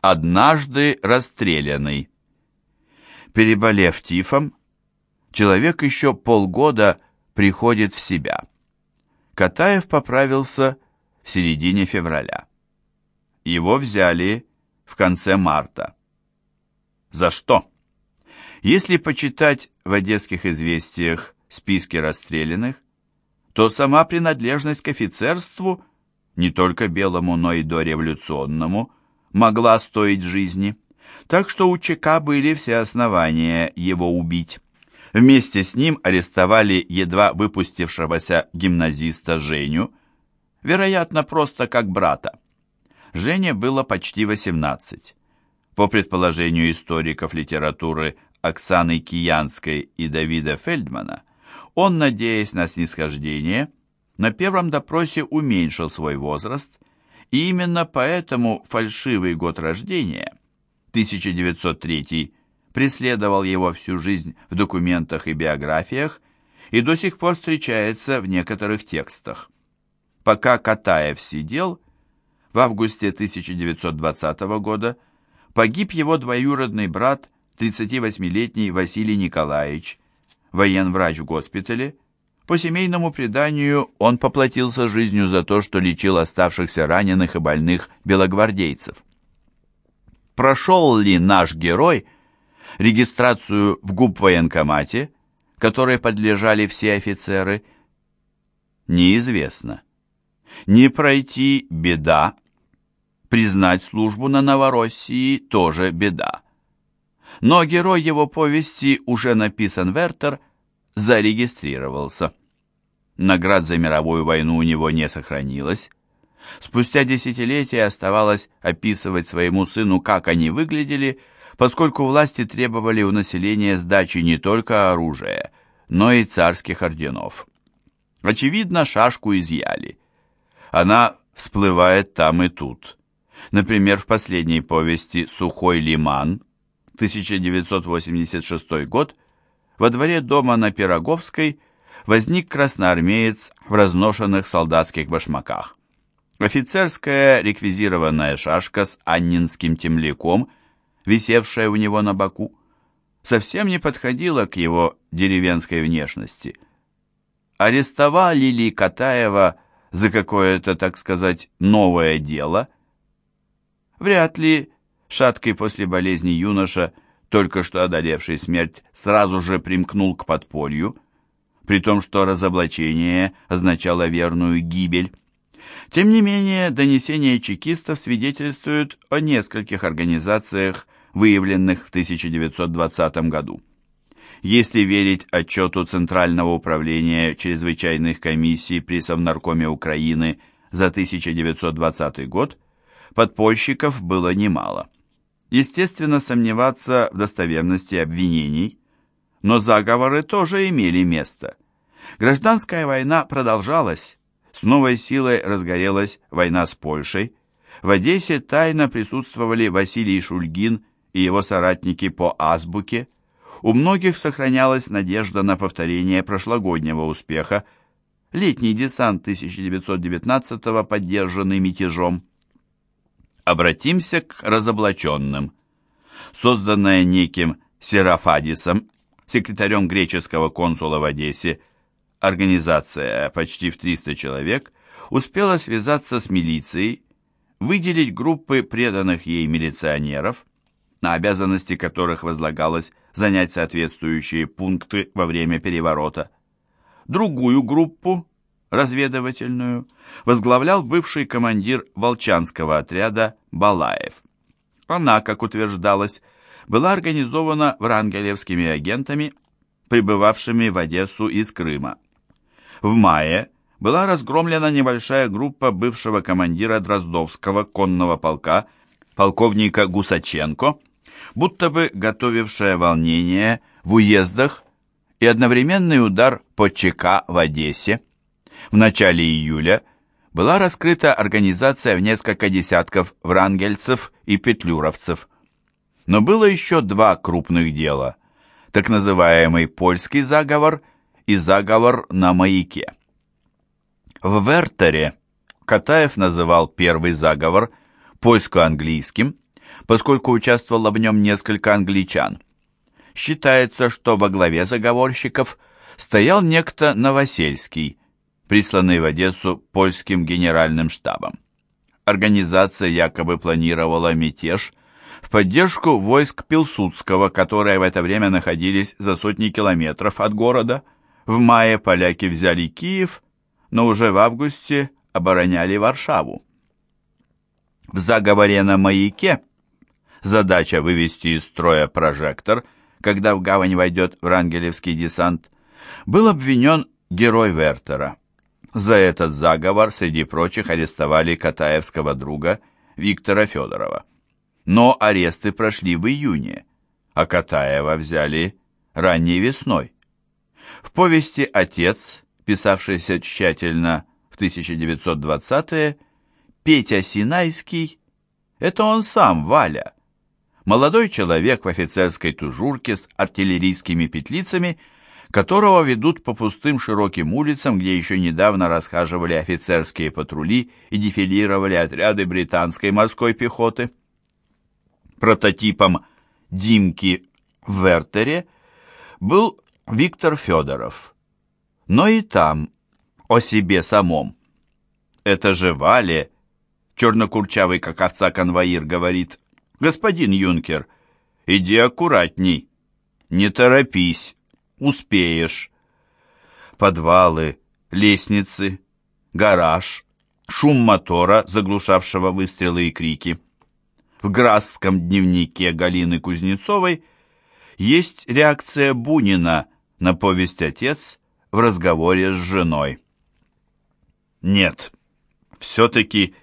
Однажды расстрелянный. Переболев тифом, человек еще полгода приходит в себя. Катаев поправился в середине февраля. Его взяли в конце марта. За что? Если почитать в одесских известиях списки расстрелянных, то сама принадлежность к офицерству, не только белому, но и дореволюционному, могла стоить жизни. Так что у ЧК были все основания его убить. Вместе с ним арестовали едва выпустившегося гимназиста Женю, вероятно, просто как брата. Жене было почти 18. По предположению историков литературы Оксаны Киянской и Давида Фельдмана, он, надеясь на снисхождение, на первом допросе уменьшил свой возраст, и именно поэтому фальшивый год рождения, 1903 преследовал его всю жизнь в документах и биографиях и до сих пор встречается в некоторых текстах. Пока Катаев сидел, в августе 1920 года погиб его двоюродный брат, 38-летний Василий Николаевич, военврач в госпитале. По семейному преданию он поплатился жизнью за то, что лечил оставшихся раненых и больных белогвардейцев. Прошел ли наш герой – регистрацию в губ-военкомате, которой подлежали все офицеры, неизвестно. Не пройти – беда, признать службу на Новороссии – тоже беда. Но герой его повести, уже написан Вертер, зарегистрировался. Наград за мировую войну у него не сохранилось. Спустя десятилетия оставалось описывать своему сыну, как они выглядели – поскольку власти требовали у населения сдачи не только оружия, но и царских орденов. Очевидно, шашку изъяли. Она всплывает там и тут. Например, в последней повести «Сухой лиман» 1986 год во дворе дома на Пироговской возник красноармеец в разношенных солдатских башмаках. Офицерская реквизированная шашка с аннинским темляком – висевшая у него на боку, совсем не подходила к его деревенской внешности. Арестовали ли Катаева за какое-то, так сказать, новое дело? Вряд ли шаткий после болезни юноша, только что одолевший смерть, сразу же примкнул к подполью, при том, что разоблачение означало верную гибель. Тем не менее, донесения чекистов свидетельствуют о нескольких организациях, выявленных в 1920 году. Если верить отчету Центрального управления чрезвычайных комиссий при Совнаркоме Украины за 1920 год, подпольщиков было немало. Естественно, сомневаться в достоверности обвинений, но заговоры тоже имели место. Гражданская война продолжалась, с новой силой разгорелась война с Польшей, в Одессе тайно присутствовали Василий Шульгин и его соратники по азбуке, у многих сохранялась надежда на повторение прошлогоднего успеха, летний десант 1919-го, поддержанный мятежом. Обратимся к разоблаченным. Созданная неким Серафадисом, секретарем греческого консула в Одессе, организация почти в 300 человек успела связаться с милицией, выделить группы преданных ей милиционеров, на обязанности которых возлагалось занять соответствующие пункты во время переворота. Другую группу, разведывательную, возглавлял бывший командир Волчанского отряда Балаев. Она, как утверждалось, была организована врангелевскими агентами, прибывавшими в Одессу из Крыма. В мае была разгромлена небольшая группа бывшего командира Дроздовского конного полка полковника Гусаченко, будто бы готовившая волнение в уездах и одновременный удар по ЧК в Одессе. В начале июля была раскрыта организация в несколько десятков врангельцев и петлюровцев. Но было еще два крупных дела, так называемый польский заговор и заговор на маяке. В Вертере Катаев называл первый заговор польско-английским, поскольку участвовало в нем несколько англичан. Считается, что во главе заговорщиков стоял некто Новосельский, присланный в Одессу польским генеральным штабом. Организация якобы планировала мятеж в поддержку войск Пилсудского, которые в это время находились за сотни километров от города. В мае поляки взяли Киев, но уже в августе обороняли Варшаву. В заговоре на маяке задача вывести из строя прожектор, когда в гавань войдет врангелевский десант, был обвинен герой Вертера. За этот заговор, среди прочих, арестовали Катаевского друга Виктора Федорова. Но аресты прошли в июне, а Катаева взяли ранней весной. В повести «Отец», писавшейся тщательно в 1920-е, Петя Синайский — это он сам, Валя. Молодой человек в офицерской тужурке с артиллерийскими петлицами, которого ведут по пустым широким улицам, где еще недавно расхаживали офицерские патрули и дефилировали отряды британской морской пехоты. Прототипом Димки в Вертере был Виктор Федоров. Но и там о себе самом. Это же Вале чернокурчавый, как овца конвоир, говорит, «Господин юнкер, иди аккуратней, не торопись, успеешь». Подвалы, лестницы, гараж, шум мотора, заглушавшего выстрелы и крики. В Грасском дневнике Галины Кузнецовой есть реакция Бунина на повесть «Отец» в разговоре с женой. Нет, все-таки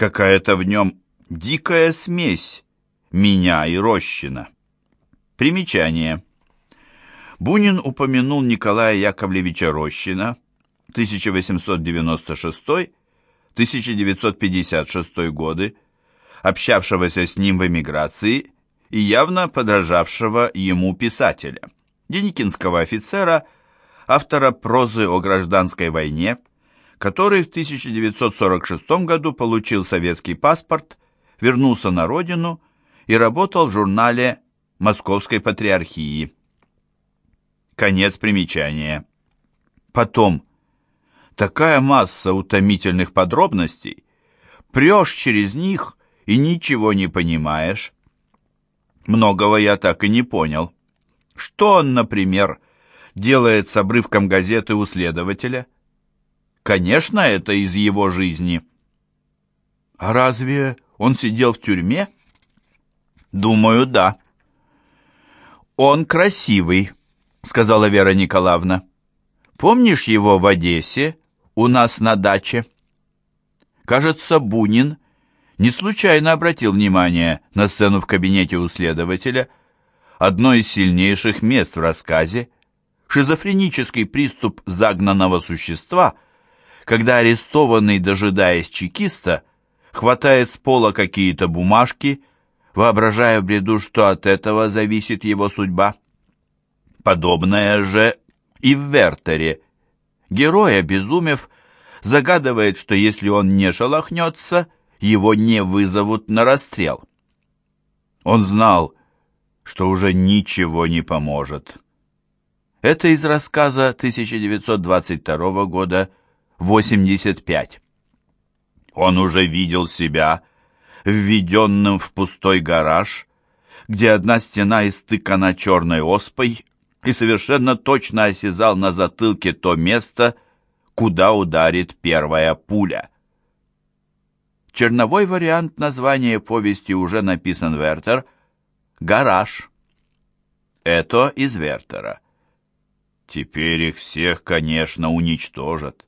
Какая-то в нем дикая смесь меня и Рощина. Примечание. Бунин упомянул Николая Яковлевича Рощина 1896-1956 годы, общавшегося с ним в эмиграции и явно подражавшего ему писателя, деникинского офицера, автора прозы о гражданской войне, который в 1946 году получил советский паспорт, вернулся на родину и работал в журнале Московской Патриархии. Конец примечания. Потом, такая масса утомительных подробностей, прешь через них и ничего не понимаешь. Многого я так и не понял. Что он, например, делает с обрывком газеты у следователя – Конечно, это из его жизни. А разве он сидел в тюрьме? Думаю, да. Он красивый, сказала Вера Николаевна. Помнишь его в Одессе, у нас на даче? Кажется, Бунин не случайно обратил внимание на сцену в кабинете у следователя, одно из сильнейших мест в рассказе, шизофренический приступ загнанного существа – когда арестованный, дожидаясь чекиста, хватает с пола какие-то бумажки, воображая в бреду, что от этого зависит его судьба. Подобное же и в Вертере. Герой, обезумев, загадывает, что если он не шелохнется, его не вызовут на расстрел. Он знал, что уже ничего не поможет. Это из рассказа 1922 года 85. Он уже видел себя введенным в пустой гараж, где одна стена истыкана черной оспой, и совершенно точно осязал на затылке то место, куда ударит первая пуля. Черновой вариант названия повести уже написан Вертер «Гараж». Это из Вертера. Теперь их всех, конечно, уничтожат.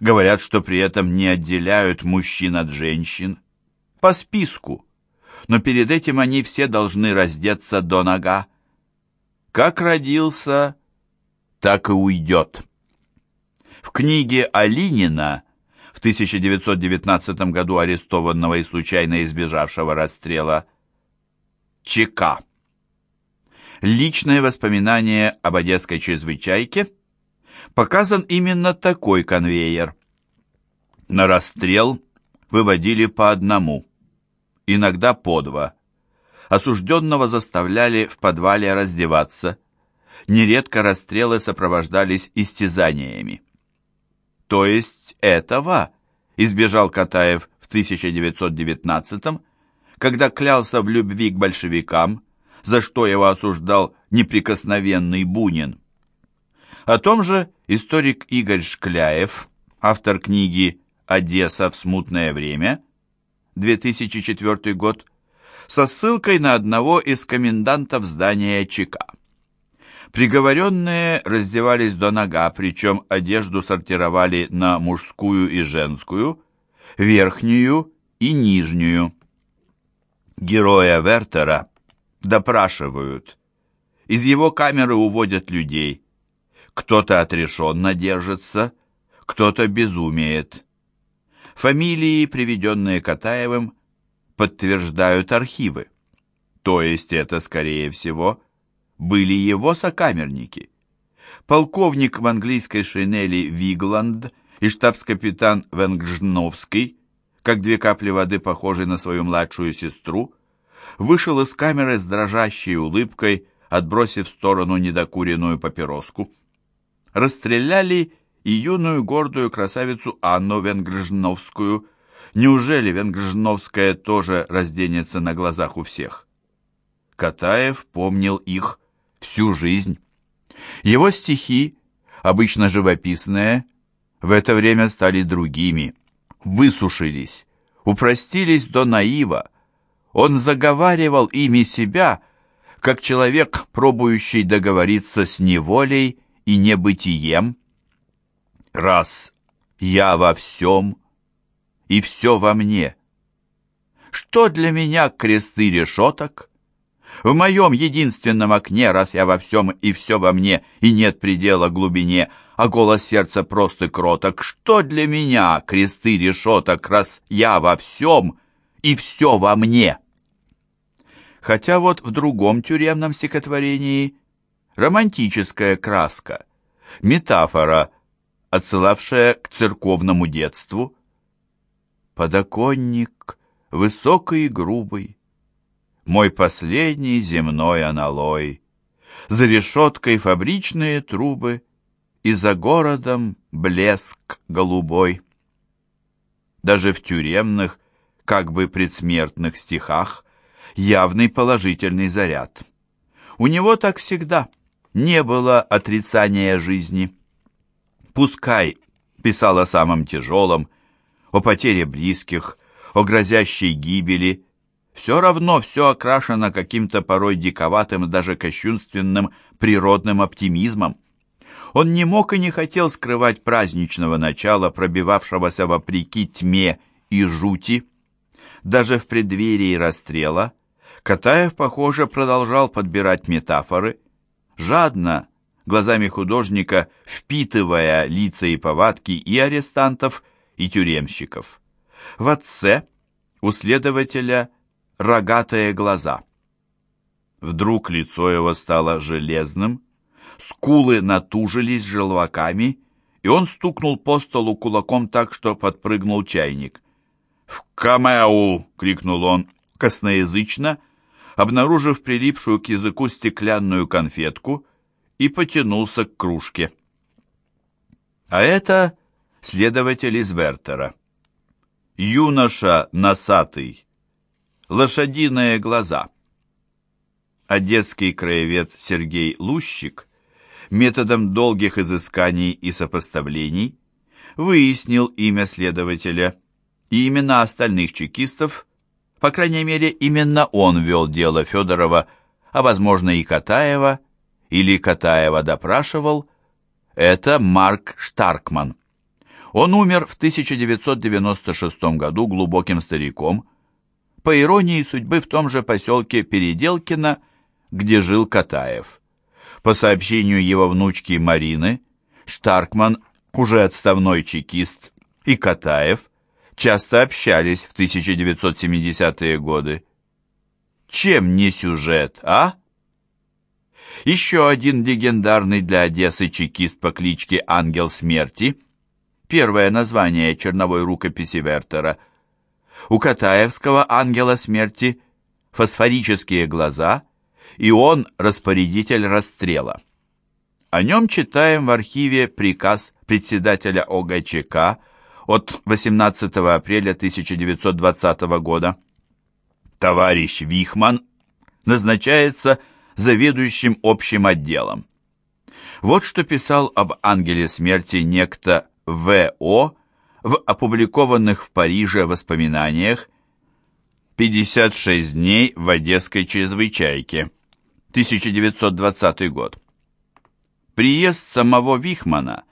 Говорят, что при этом не отделяют мужчин от женщин. По списку. Но перед этим они все должны раздеться до нога. Как родился, так и уйдет. В книге Алинина, в 1919 году арестованного и случайно избежавшего расстрела, ЧК. Личные воспоминания об одесской чрезвычайке – показан именно такой конвейер. На расстрел выводили по одному. иногда по два. Осужденного заставляли в подвале раздеваться. Нередко расстрелы сопровождались истязаниями. То есть этого избежал Катаев в 1919 когда клялся в любви к большевикам, за что его осуждал неприкосновенный Бунин. О том же историк Игорь Шкляев, автор книги «Одесса в смутное время», 2004 год, со ссылкой на одного из комендантов здания ЧК. Приговоренные раздевались до нога, причем одежду сортировали на мужскую и женскую, верхнюю и нижнюю. Героя Вертера допрашивают. Из его камеры уводят людей. Кто-то отрешенно держится, кто-то безумеет. Фамилии, приведенные Катаевым, подтверждают архивы. То есть это, скорее всего, были его сокамерники. Полковник в английской шинели Вигланд и штабс-капитан Венгжновский, как две капли воды, похожий на свою младшую сестру, вышел из камеры с дрожащей улыбкой, отбросив в сторону недокуренную папироску. Расстреляли и юную гордую красавицу Анну Венгржновскую. Неужели Венгржновская тоже разденется на глазах у всех? Катаев помнил их всю жизнь. Его стихи, обычно живописные, в это время стали другими, высушились, упростились до наива. Он заговаривал ими себя, как человек, пробующий договориться с неволей и небытием, раз я во всем и все во мне. Что для меня кресты решеток? В моем единственном окне, раз я во всем и все во мне, и нет предела глубине, а голос сердца прост и кроток, что для меня кресты решеток, раз я во всем и все во мне? Хотя вот в другом тюремном стихотворении романтическая краска, метафора отсылавшая к церковному детству. Подоконник высокий и грубый, мой последний земной аналой, за решеткой фабричные трубы и за городом блеск голубой. Даже в тюремных, как бы предсмертных стихах явный положительный заряд. У него так всегда не было отрицания жизни. Пускай писал о самом тяжелом, о потере близких, о грозящей гибели, все равно все окрашено каким-то порой диковатым, даже кощунственным природным оптимизмом. Он не мог и не хотел скрывать праздничного начала, пробивавшегося вопреки тьме и жути. Даже в преддверии расстрела Катаев, похоже, продолжал подбирать метафоры, жадно, глазами художника, впитывая лица и повадки и арестантов, и тюремщиков. В отце у следователя рогатые глаза. Вдруг лицо его стало железным, скулы натужились желваками, и он стукнул по столу кулаком так, что подпрыгнул чайник. «В камеу!» — крикнул он косноязычно, обнаружив прилипшую к языку стеклянную конфетку и потянулся к кружке. А это следователь из Вертера. Юноша носатый, лошадиные глаза. Одесский краевед Сергей Лущик методом долгих изысканий и сопоставлений выяснил имя следователя и имена остальных чекистов, по крайней мере, именно он вел дело Федорова, а, возможно, и Катаева, или Катаева допрашивал, это Марк Штаркман. Он умер в 1996 году глубоким стариком, по иронии судьбы в том же поселке Переделкино, где жил Катаев. По сообщению его внучки Марины, Штаркман, уже отставной чекист, и Катаев часто общались в 1970-е годы. Чем не сюжет, а? Еще один легендарный для Одессы чекист по кличке Ангел Смерти, первое название черновой рукописи Вертера, У Катаевского ангела смерти фосфорические глаза, и он распорядитель расстрела. О нем читаем в архиве приказ председателя ОГЧК от 18 апреля 1920 года. Товарищ Вихман назначается заведующим общим отделом. Вот что писал об ангеле смерти некто В.О. в опубликованных в Париже воспоминаниях 56 дней в Одесской чрезвычайке, 1920 год. Приезд самого Вихмана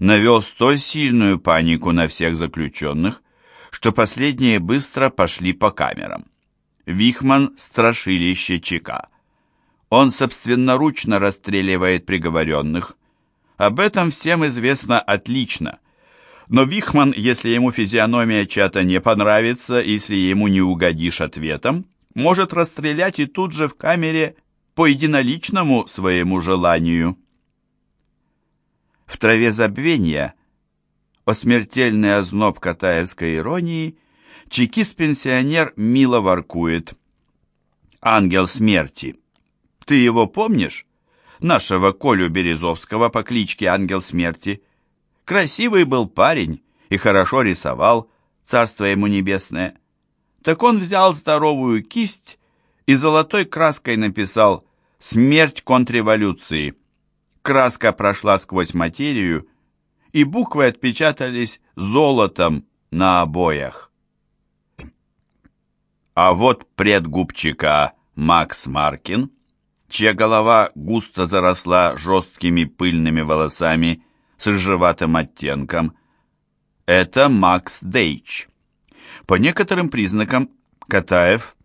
навел столь сильную панику на всех заключенных, что последние быстро пошли по камерам. Вихман – страшилище ЧК. Он собственноручно расстреливает приговоренных. Об этом всем известно отлично. Но Вихман, если ему физиономия чата не понравится, если ему не угодишь ответом, может расстрелять и тут же в камере по единоличному своему желанию. В траве забвения о смертельный озноб катаевской иронии чекист-пенсионер мило воркует. «Ангел смерти» Ты его помнишь? Нашего Колю Березовского по кличке Ангел Смерти. Красивый был парень и хорошо рисовал, царство ему небесное. Так он взял здоровую кисть и золотой краской написал «Смерть контрреволюции». Краска прошла сквозь материю, и буквы отпечатались золотом на обоях. А вот предгубчика Макс Маркин – чья голова густо заросла жесткими пыльными волосами с рыжеватым оттенком. Это Макс Дейч. По некоторым признакам Катаев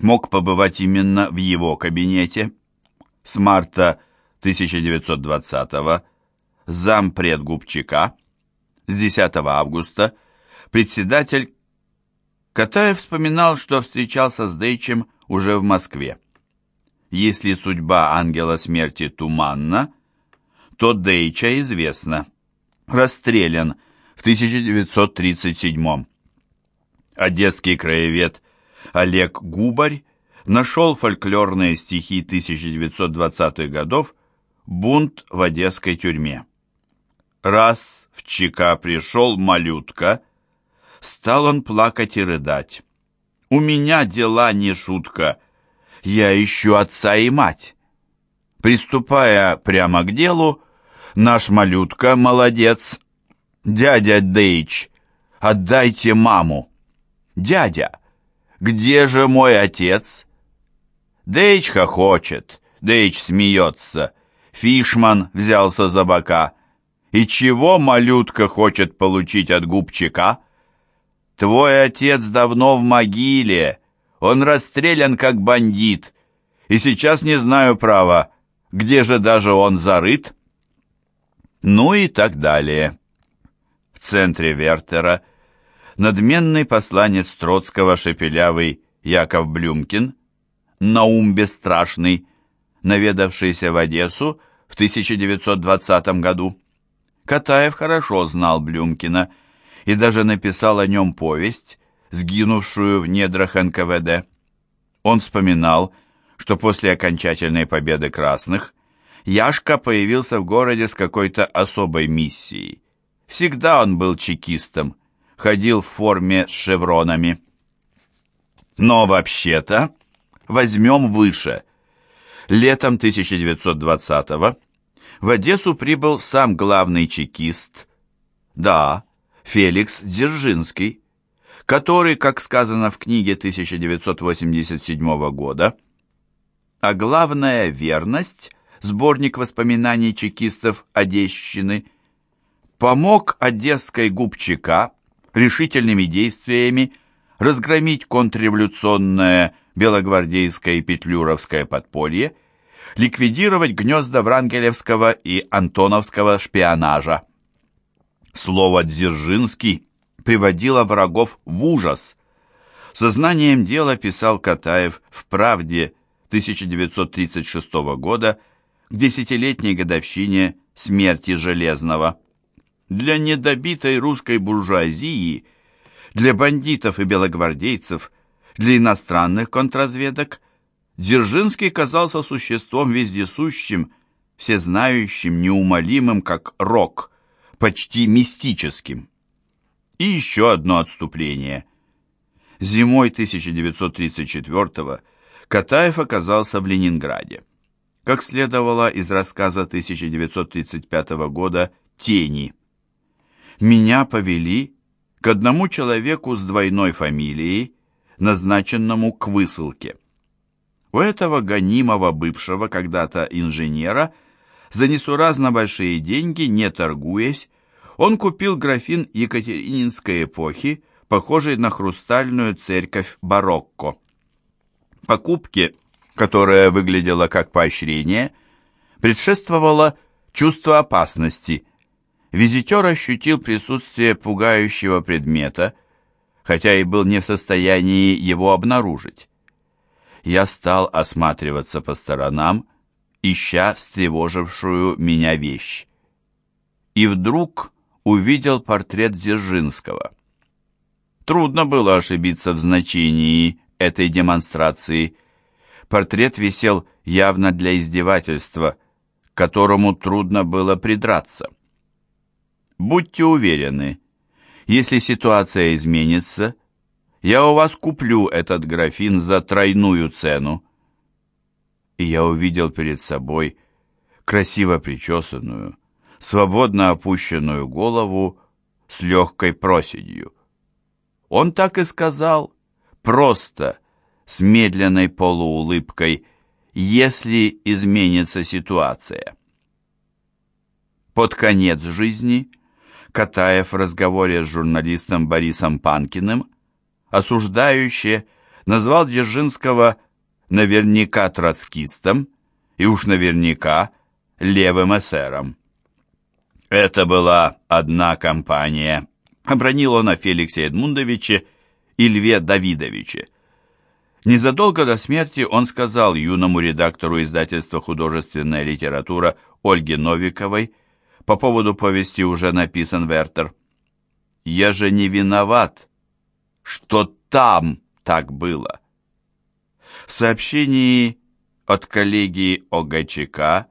мог побывать именно в его кабинете. С марта 1920-го зампред Губчака, с 10 августа председатель Катаев вспоминал, что встречался с Дейчем уже в Москве. Если судьба ангела смерти туманна, то Дейча известна. Расстрелян в 1937 Одесский краевед Олег Губарь нашел фольклорные стихи 1920-х годов «Бунт в одесской тюрьме». Раз в ЧК пришел малютка, стал он плакать и рыдать. «У меня дела не шутка», я ищу отца и мать. Приступая прямо к делу, наш малютка молодец. Дядя Дейч, отдайте маму. Дядя, где же мой отец? Дейч хохочет, Дейч смеется. Фишман взялся за бока. И чего малютка хочет получить от губчика? Твой отец давно в могиле, он расстрелян как бандит, и сейчас не знаю права, где же даже он зарыт. Ну и так далее. В центре Вертера надменный посланец Троцкого шепелявый Яков Блюмкин, Наум Бесстрашный, наведавшийся в Одессу в 1920 году. Катаев хорошо знал Блюмкина и даже написал о нем повесть, сгинувшую в недрах НКВД. Он вспоминал, что после окончательной победы красных Яшка появился в городе с какой-то особой миссией. Всегда он был чекистом, ходил в форме с шевронами. Но вообще-то, возьмем выше. Летом 1920-го в Одессу прибыл сам главный чекист, да, Феликс Дзержинский, который, как сказано в книге 1987 года, а главная верность, сборник воспоминаний чекистов Одещины, помог одесской губчика решительными действиями разгромить контрреволюционное белогвардейское и петлюровское подполье, ликвидировать гнезда Врангелевского и Антоновского шпионажа. Слово «Дзержинский» приводила врагов в ужас. Сознанием дела писал Катаев в «Правде» 1936 года к десятилетней годовщине смерти Железного. Для недобитой русской буржуазии Для бандитов и белогвардейцев, для иностранных контрразведок Дзержинский казался существом вездесущим, всезнающим, неумолимым, как рок, почти мистическим. И еще одно отступление. Зимой 1934-го Катаев оказался в Ленинграде. Как следовало из рассказа 1935 года «Тени». Меня повели к одному человеку с двойной фамилией, назначенному к высылке. У этого гонимого бывшего когда-то инженера за несуразно большие деньги, не торгуясь, он купил графин Екатерининской эпохи, похожий на хрустальную церковь барокко. Покупке, которая выглядела как поощрение, предшествовало чувство опасности. Визитер ощутил присутствие пугающего предмета, хотя и был не в состоянии его обнаружить. Я стал осматриваться по сторонам, ища встревожившую меня вещь. И вдруг увидел портрет Дзержинского. Трудно было ошибиться в значении этой демонстрации. Портрет висел явно для издевательства, к которому трудно было придраться. Будьте уверены, если ситуация изменится, я у вас куплю этот графин за тройную цену. И я увидел перед собой красиво причесанную, свободно опущенную голову с легкой проседью. Он так и сказал, просто, с медленной полуулыбкой, если изменится ситуация. Под конец жизни Катаев в разговоре с журналистом Борисом Панкиным осуждающе назвал Дзержинского наверняка троцкистом и уж наверняка левым эсером. Это была одна компания, обронил он о Феликсе Эдмундовиче и Льве Давидовиче. Незадолго до смерти он сказал юному редактору издательства «Художественная литература» Ольге Новиковой по поводу повести «Уже написан Вертер». «Я же не виноват, что там так было». В сообщении от коллеги ОГЧК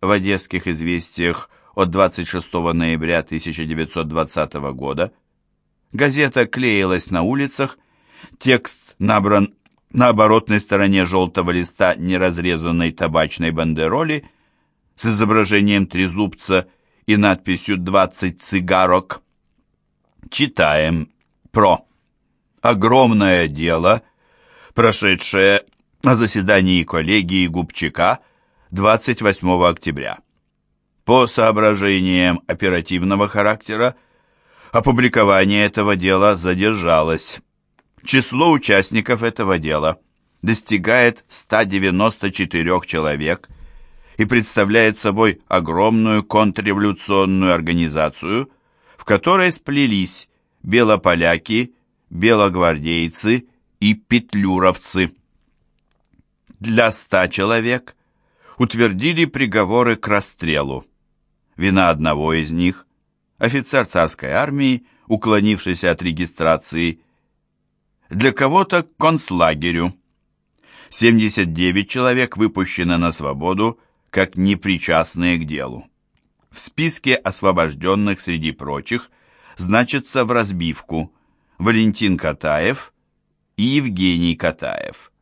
в «Одесских известиях» от 26 ноября 1920 года. Газета клеилась на улицах, текст набран на оборотной стороне желтого листа неразрезанной табачной бандероли с изображением трезубца и надписью «20 цигарок». Читаем про огромное дело, прошедшее на заседании коллегии Губчака 28 октября. По соображениям оперативного характера, опубликование этого дела задержалось. Число участников этого дела достигает 194 человек и представляет собой огромную контрреволюционную организацию, в которой сплелись белополяки, белогвардейцы и петлюровцы. Для 100 человек утвердили приговоры к расстрелу. Вина одного из них, офицер царской армии, уклонившийся от регистрации, для кого-то к концлагерю. 79 человек выпущены на свободу как непричастные к делу. В списке освобожденных среди прочих значится в разбивку Валентин Катаев и Евгений Катаев.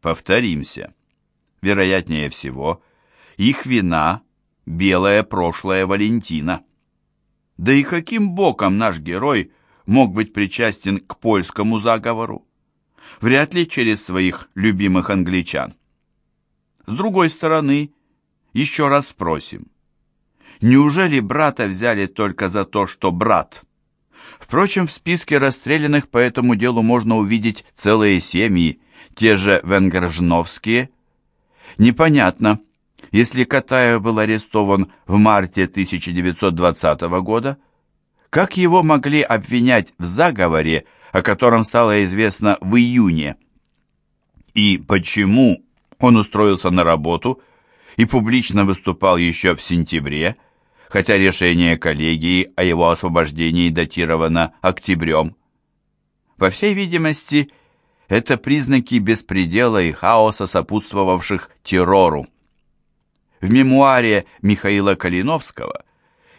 Повторимся. Вероятнее всего, их вина – белое прошлое Валентина. Да и каким боком наш герой мог быть причастен к польскому заговору? Вряд ли через своих любимых англичан. С другой стороны, еще раз спросим. Неужели брата взяли только за то, что брат? Впрочем, в списке расстрелянных по этому делу можно увидеть целые семьи, те же венгержновские. Непонятно, если Катаев был арестован в марте 1920 года, как его могли обвинять в заговоре, о котором стало известно в июне? И почему он устроился на работу и публично выступал еще в сентябре, хотя решение коллегии о его освобождении датировано октябрем? По всей видимости, это признаки беспредела и хаоса, сопутствовавших террору. В мемуаре Михаила Калиновского,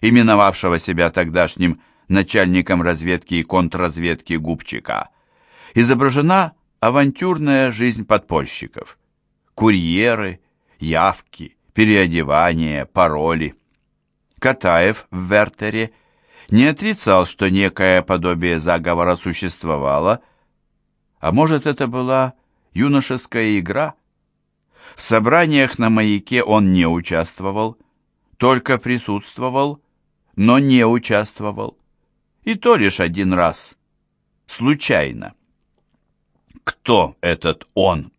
именовавшего себя тогдашним начальником разведки и контрразведки Губчика, изображена авантюрная жизнь подпольщиков. Курьеры, явки, переодевания, пароли. Катаев в Вертере не отрицал, что некое подобие заговора существовало, а может это была юношеская игра? В собраниях на маяке он не участвовал, только присутствовал, но не участвовал. И то лишь один раз, случайно. Кто этот он?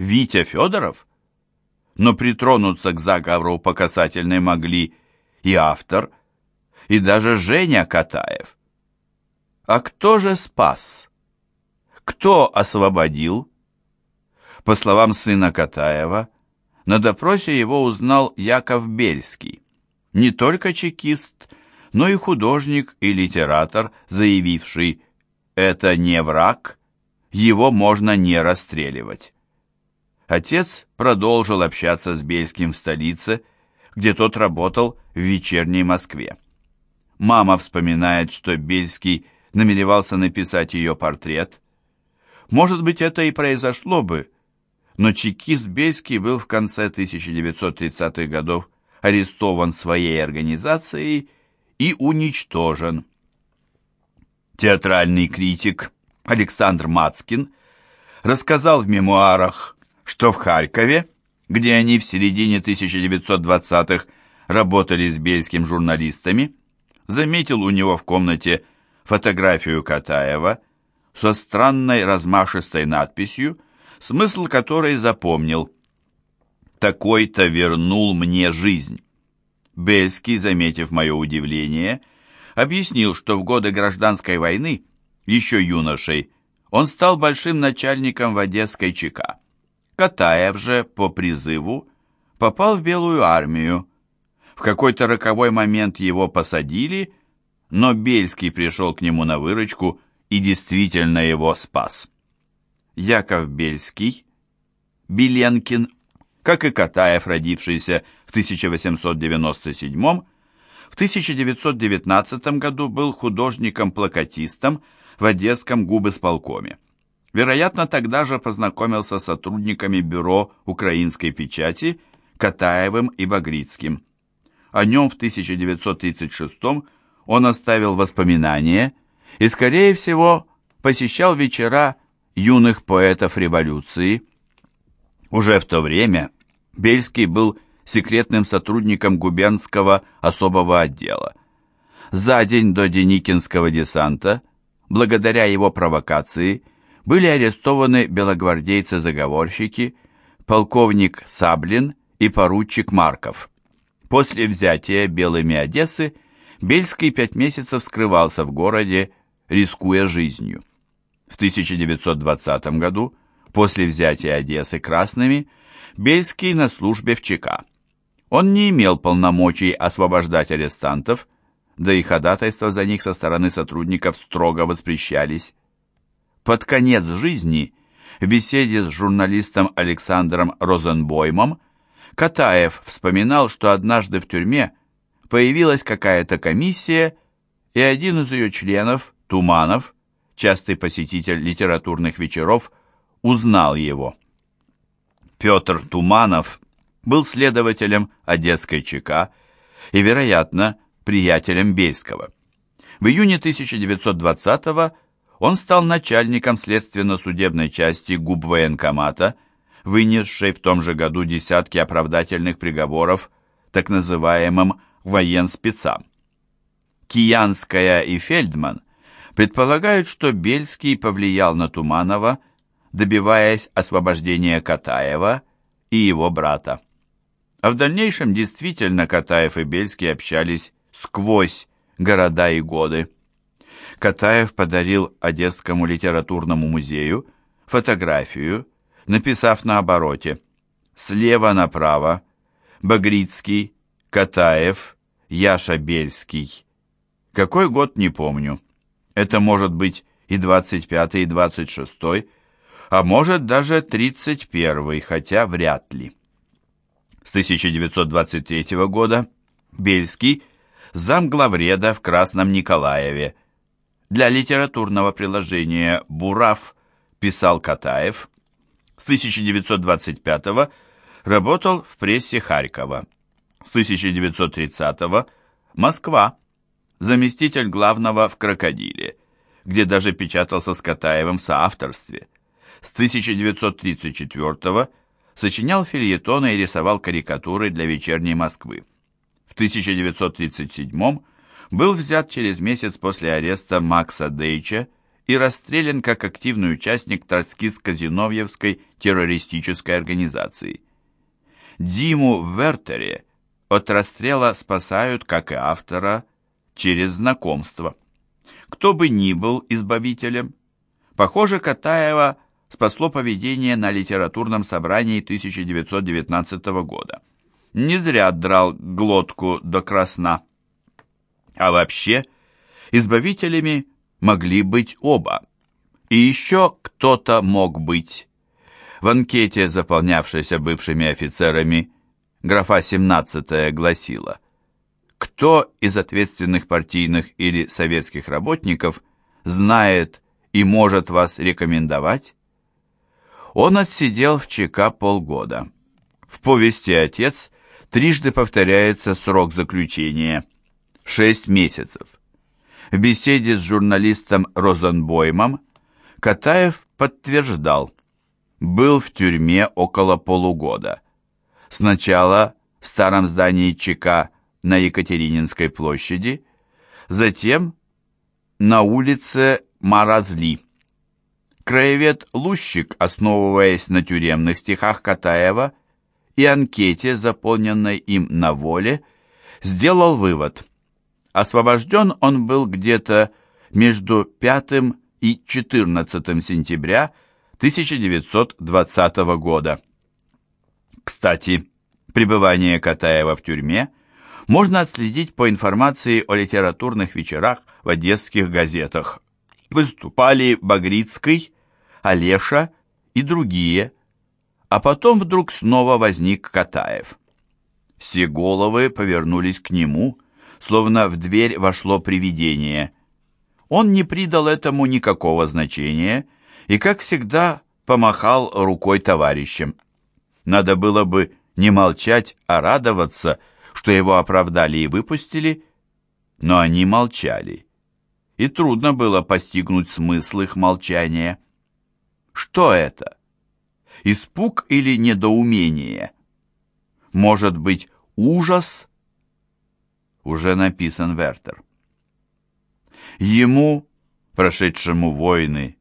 Витя Федоров? Но притронуться к заговору по касательной могли и автор, и даже Женя Катаев. А кто же спас? Кто освободил? По словам сына Катаева, на допросе его узнал Яков Бельский, не только чекист, но и художник и литератор, заявивший «это не враг, его можно не расстреливать». Отец продолжил общаться с Бельским в столице, где тот работал в вечерней Москве. Мама вспоминает, что Бельский намеревался написать ее портрет. Может быть, это и произошло бы, но чекист Бельский был в конце 1930-х годов арестован своей организацией и уничтожен. Театральный критик Александр Мацкин рассказал в мемуарах, что в Харькове, где они в середине 1920-х работали с бельским журналистами, заметил у него в комнате фотографию Катаева со странной размашистой надписью, смысл которой запомнил «Такой-то вернул мне жизнь». Бельский, заметив мое удивление, объяснил, что в годы гражданской войны, еще юношей, он стал большим начальником в Одесской ЧК. Катаев же по призыву попал в Белую армию. В какой-то роковой момент его посадили, но Бельский пришел к нему на выручку и действительно его спас. Яков Бельский, Беленкин, как и Катаев, родившийся в 1897 в 1919 году был художником-плакатистом в Одесском губысполкоме. Вероятно, тогда же познакомился с сотрудниками бюро украинской печати Катаевым и Багрицким. О нем в 1936 он оставил воспоминания и, скорее всего, посещал вечера юных поэтов революции. Уже в то время Бельский был секретным сотрудником губернского особого отдела. За день до Деникинского десанта, благодаря его провокации, были арестованы белогвардейцы-заговорщики, полковник Саблин и поручик Марков. После взятия белыми Одессы Бельский пять месяцев скрывался в городе, рискуя жизнью. В 1920 году, после взятия Одессы красными, Бельский на службе в ЧК. Он не имел полномочий освобождать арестантов, да и ходатайства за них со стороны сотрудников строго воспрещались. Под конец жизни в беседе с журналистом Александром Розенбоймом Катаев вспоминал, что однажды в тюрьме появилась какая-то комиссия, и один из ее членов, Туманов, частый посетитель литературных вечеров, узнал его. Петр Туманов был следователем Одесской ЧК и, вероятно, приятелем Бельского. В июне 1920-го он стал начальником следственно-судебной части ГУБ военкомата, вынесшей в том же году десятки оправдательных приговоров так называемым военспецам. Киянская и Фельдман предполагают, что Бельский повлиял на Туманова, добиваясь освобождения Катаева и его брата. А в дальнейшем действительно Катаев и Бельский общались сквозь города и годы. Катаев подарил Одесскому литературному музею фотографию, написав на обороте «Слева направо, Багрицкий, Катаев, Яша Бельский». Какой год, не помню. Это может быть и 25 и 26, а может даже 31, хотя вряд ли. С 1923 года Бельский замглавреда в Красном Николаеве. Для литературного приложения «Бурав» писал Катаев. С 1925 работал в прессе Харькова. С 1930 Москва, заместитель главного в «Крокодиле», где даже печатался с Катаевым в соавторстве. С 1934 сочинял фильетоны и рисовал карикатуры для «Вечерней Москвы». В 1937 был взят через месяц после ареста Макса Дейча и расстрелян как активный участник троцкистско-зиновьевской террористической организации. Диму в Вертере от расстрела спасают, как и автора, через знакомство. Кто бы ни был избавителем, похоже, Катаева спасло поведение на литературном собрании 1919 года не зря драл глотку до красна. А вообще, избавителями могли быть оба. И еще кто-то мог быть. В анкете, заполнявшейся бывшими офицерами, графа 17 гласила «Кто из ответственных партийных или советских работников знает и может вас рекомендовать?» Он отсидел в ЧК полгода. В повести «Отец» трижды повторяется срок заключения – 6 месяцев. В беседе с журналистом Розенбоймом Катаев подтверждал, был в тюрьме около полугода. Сначала в старом здании ЧК на Екатерининской площади, затем на улице Маразли. Краевед Лущик, основываясь на тюремных стихах Катаева, и анкете, заполненной им на воле, сделал вывод. Освобожден он был где-то между 5 и 14 сентября 1920 года. Кстати, пребывание Катаева в тюрьме можно отследить по информации о литературных вечерах в одесских газетах. Выступали Багрицкий, Олеша и другие – а потом вдруг снова возник Катаев. Все головы повернулись к нему, словно в дверь вошло привидение. Он не придал этому никакого значения и, как всегда, помахал рукой товарищам. Надо было бы не молчать, а радоваться, что его оправдали и выпустили, но они молчали. И трудно было постигнуть смысл их молчания. Что это? Испуг или недоумение? Может быть, ужас? Уже написан Вертер. Ему, прошедшему войны,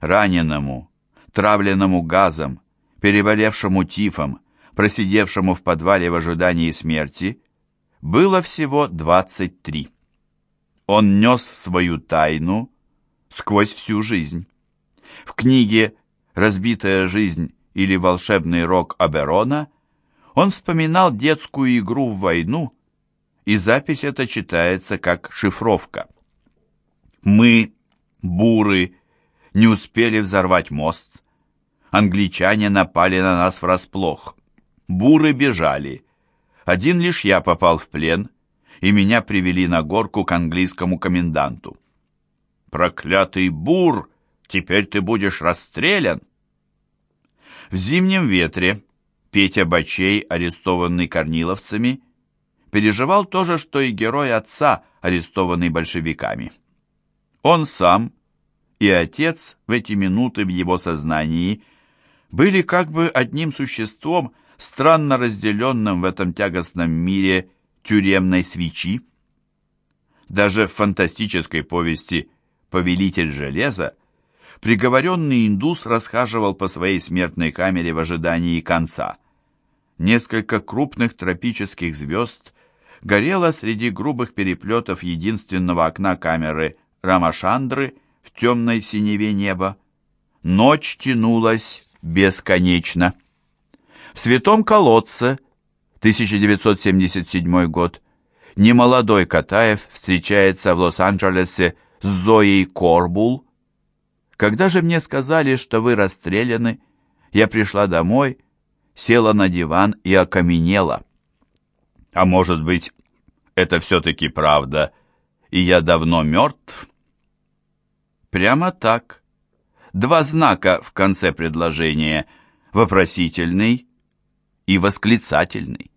раненому, травленному газом, переболевшему тифом, просидевшему в подвале в ожидании смерти, было всего 23. Он нес свою тайну сквозь всю жизнь. В книге «Разбитая жизнь» или «Волшебный рок Аберона», он вспоминал детскую игру в войну, и запись эта читается как шифровка. «Мы, буры, не успели взорвать мост. Англичане напали на нас врасплох. Буры бежали. Один лишь я попал в плен, и меня привели на горку к английскому коменданту. «Проклятый бур!» Теперь ты будешь расстрелян. В зимнем ветре Петя Бачей, арестованный корниловцами, переживал то же, что и герой отца, арестованный большевиками. Он сам и отец в эти минуты в его сознании были как бы одним существом, странно разделенным в этом тягостном мире тюремной свечи. Даже в фантастической повести «Повелитель железа» приговоренный индус расхаживал по своей смертной камере в ожидании конца. Несколько крупных тропических звезд горело среди грубых переплетов единственного окна камеры Рамашандры в темной синеве неба. Ночь тянулась бесконечно. В святом колодце, 1977 год, немолодой Катаев встречается в Лос-Анджелесе с Зоей Корбул, Когда же мне сказали, что вы расстреляны, я пришла домой, села на диван и окаменела. А может быть, это все-таки правда, и я давно мертв? Прямо так. Два знака в конце предложения, вопросительный и восклицательный.